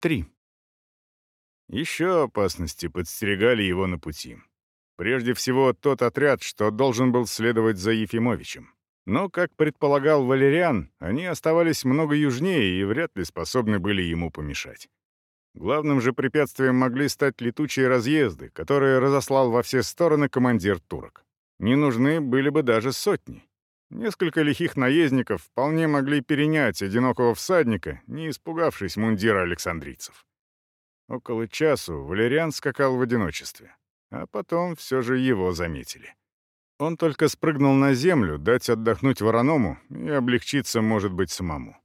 3. Еще опасности подстерегали его на пути. Прежде всего, тот отряд, что должен был следовать за Ефимовичем. Но, как предполагал Валериан, они оставались много южнее и вряд ли способны были ему помешать. Главным же препятствием могли стать летучие разъезды, которые разослал во все стороны командир турок. Не нужны были бы даже сотни. Несколько лихих наездников вполне могли перенять одинокого всадника, не испугавшись мундира александрийцев. Около часу Валериан скакал в одиночестве, а потом все же его заметили. Он только спрыгнул на землю, дать отдохнуть вороному и облегчиться, может быть, самому.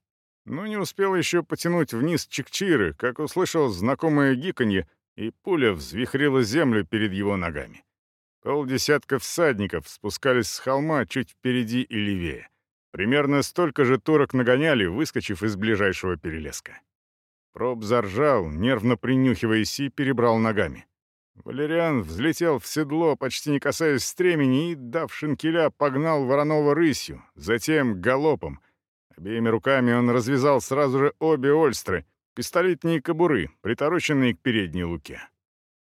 Но не успел еще потянуть вниз чекчиры, как услышал знакомое гиканье, и пуля взвихрила землю перед его ногами. Полдесятка всадников спускались с холма чуть впереди и левее. Примерно столько же турок нагоняли, выскочив из ближайшего перелеска. Проб заржал, нервно принюхиваясь, и перебрал ногами. Валериан взлетел в седло, почти не касаясь стремени, и, дав шинкеля, погнал Воронова рысью, затем галопом. Обеими руками он развязал сразу же обе ольстры, пистолетные кобуры, притороченные к передней луке.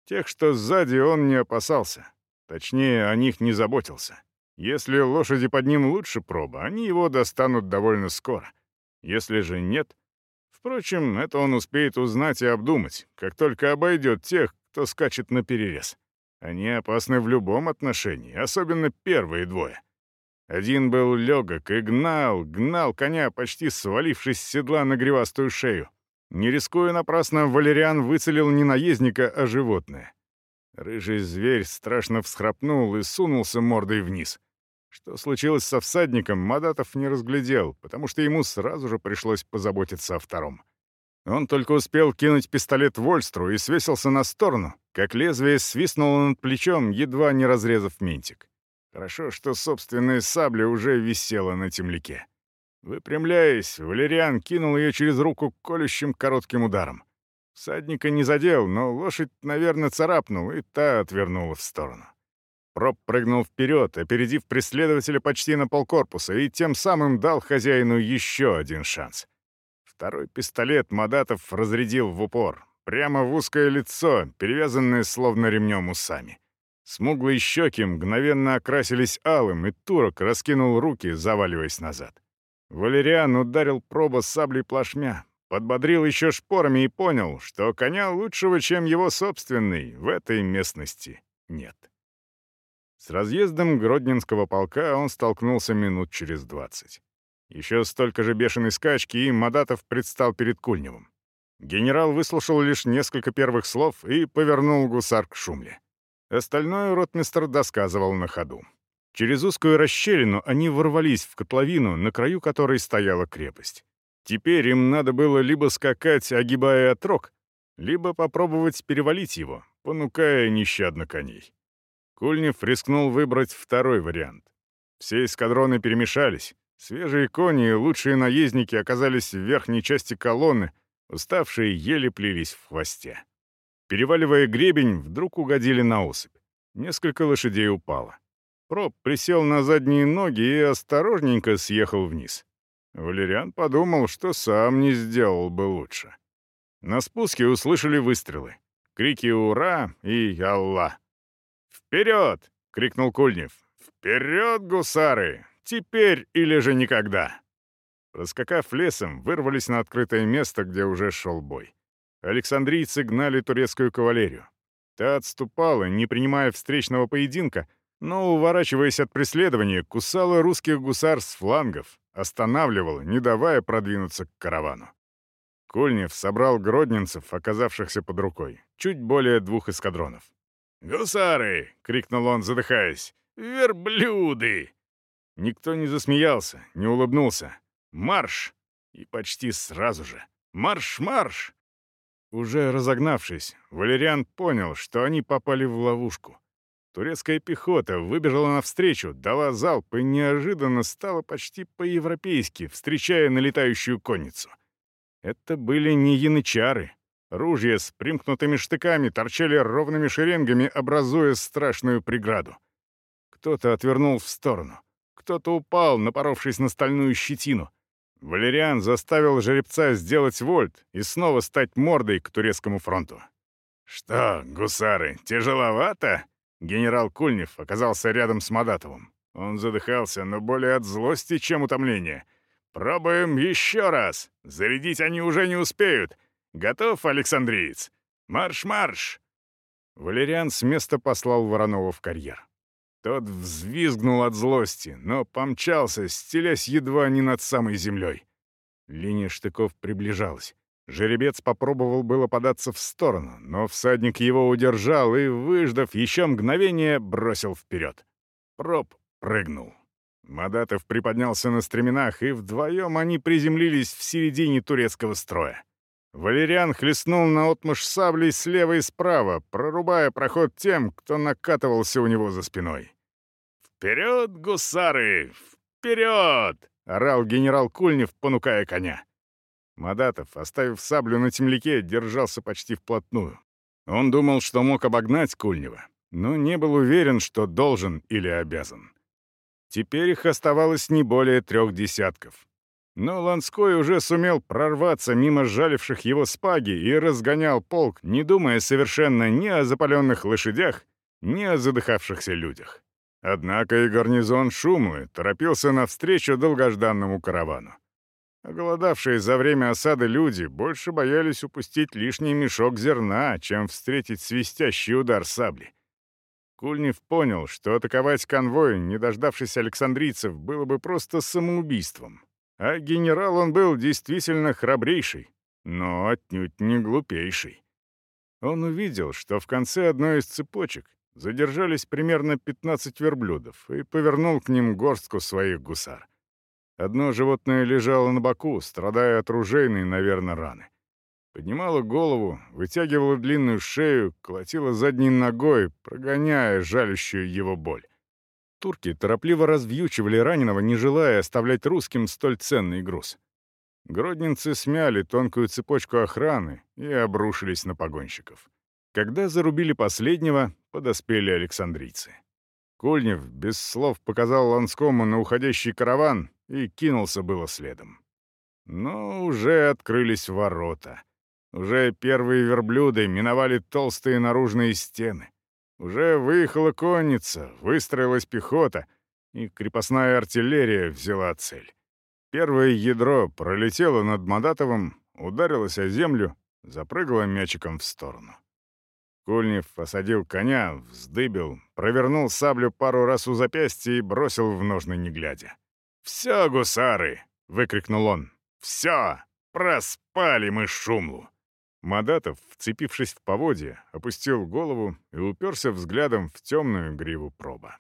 Тех, что сзади, он не опасался. Точнее, о них не заботился. Если лошади под ним лучше проба, они его достанут довольно скоро. Если же нет... Впрочем, это он успеет узнать и обдумать, как только обойдет тех, кто скачет на перерез. Они опасны в любом отношении, особенно первые двое. Один был легок и гнал, гнал коня, почти свалившись с седла на гривастую шею. Не рискуя напрасно, Валериан выцелил не наездника, а животное. Рыжий зверь страшно всхрапнул и сунулся мордой вниз. Что случилось со всадником, Мадатов не разглядел, потому что ему сразу же пришлось позаботиться о втором. Он только успел кинуть пистолет в ольстру и свесился на сторону, как лезвие свистнуло над плечом, едва не разрезав ментик. Хорошо, что собственная сабля уже висела на темляке. Выпрямляясь, Валериан кинул ее через руку колющим коротким ударом. Всадника не задел, но лошадь, наверное, царапнул, и та отвернула в сторону. Проб прыгнул вперед, опередив преследователя почти на полкорпуса, и тем самым дал хозяину еще один шанс. Второй пистолет Мадатов разрядил в упор, прямо в узкое лицо, перевязанное словно ремнем усами. Смуглые щеки мгновенно окрасились алым, и турок раскинул руки, заваливаясь назад. Валериан ударил проба саблей плашмя, Подбодрил еще шпорами и понял, что коня лучшего, чем его собственный, в этой местности нет. С разъездом Гродненского полка он столкнулся минут через двадцать. Еще столько же бешеной скачки, и Мадатов предстал перед Кульневым. Генерал выслушал лишь несколько первых слов и повернул гусар к Шумле. Остальное ротмистр досказывал на ходу. Через узкую расщелину они ворвались в котловину, на краю которой стояла крепость. Теперь им надо было либо скакать, огибая отрог, либо попробовать перевалить его, понукая нещадно коней. Кульнев рискнул выбрать второй вариант. Все эскадроны перемешались. Свежие кони и лучшие наездники оказались в верхней части колонны, уставшие еле плелись в хвосте. Переваливая гребень, вдруг угодили на осыпь. Несколько лошадей упало. Проб присел на задние ноги и осторожненько съехал вниз. Валериан подумал, что сам не сделал бы лучше. На спуске услышали выстрелы. Крики «Ура!» и «Алла!». «Вперед!» — крикнул Кульнев. «Вперед, гусары! Теперь или же никогда!» Раскакав лесом, вырвались на открытое место, где уже шел бой. Александрийцы гнали турецкую кавалерию. Та отступала, не принимая встречного поединка, но, уворачиваясь от преследования, кусала русских гусар с флангов, останавливала, не давая продвинуться к каравану. Кольнев собрал гродненцев, оказавшихся под рукой, чуть более двух эскадронов. «Гусары!» — крикнул он, задыхаясь. «Верблюды!» Никто не засмеялся, не улыбнулся. «Марш!» И почти сразу же «Марш-марш!» Уже разогнавшись, Валериан понял, что они попали в ловушку. Турецкая пехота выбежала навстречу, дала залп и неожиданно стала почти по-европейски, встречая налетающую конницу. Это были не янычары. Ружья с примкнутыми штыками торчали ровными шеренгами, образуя страшную преграду. Кто-то отвернул в сторону. Кто-то упал, напоровшись на стальную щетину. Валериан заставил жеребца сделать вольт и снова стать мордой к турецкому фронту. «Что, гусары, тяжеловато?» Генерал Кульнев оказался рядом с Мадатовым. Он задыхался, но более от злости, чем утомления. «Пробуем еще раз! Зарядить они уже не успеют! Готов, Александриец? Марш-марш!» Валериан с места послал Воронова в карьер. Тот взвизгнул от злости, но помчался, стелясь едва не над самой землей. Линия штыков приближалась. Жеребец попробовал было податься в сторону, но всадник его удержал и, выждав еще мгновение, бросил вперед. Проб прыгнул. Мадатов приподнялся на стременах, и вдвоем они приземлились в середине турецкого строя. Валериан хлестнул на отмышь саблей слева и справа, прорубая проход тем, кто накатывался у него за спиной. «Вперед, гусары! Вперед!» — орал генерал Кульнев, понукая коня. Мадатов, оставив саблю на темляке, держался почти вплотную. Он думал, что мог обогнать Кульнева, но не был уверен, что должен или обязан. Теперь их оставалось не более трех десятков. Но Ланской уже сумел прорваться мимо жаливших его спаги и разгонял полк, не думая совершенно ни о запаленных лошадях, ни о задыхавшихся людях. Однако и гарнизон Шумлы торопился навстречу долгожданному каравану. Оголодавшие за время осады люди больше боялись упустить лишний мешок зерна, чем встретить свистящий удар сабли. Кульнев понял, что атаковать конвой, не дождавшись александрийцев, было бы просто самоубийством. А генерал он был действительно храбрейший, но отнюдь не глупейший. Он увидел, что в конце одной из цепочек задержались примерно 15 верблюдов и повернул к ним горстку своих гусар. Одно животное лежало на боку, страдая от ружейной, наверное, раны. Поднимала голову, вытягивала длинную шею, колотила задней ногой, прогоняя жалющую его боль. Турки торопливо развьючивали раненого, не желая оставлять русским столь ценный груз. Гродненцы смяли тонкую цепочку охраны и обрушились на погонщиков. Когда зарубили последнего, подоспели александрийцы. Кольнев без слов показал Ланскому на уходящий караван и кинулся было следом. Но уже открылись ворота. Уже первые верблюды миновали толстые наружные стены. Уже выехала конница, выстроилась пехота, и крепостная артиллерия взяла цель. Первое ядро пролетело над Мадатовым, ударилось о землю, запрыгало мячиком в сторону. Кульнев осадил коня, вздыбил, провернул саблю пару раз у запястья и бросил в ножны не глядя. «Все, гусары!» — выкрикнул он. «Все! Проспали мы шумлу!» Мадатов, вцепившись в поводья, опустил голову и уперся взглядом в темную гриву проба.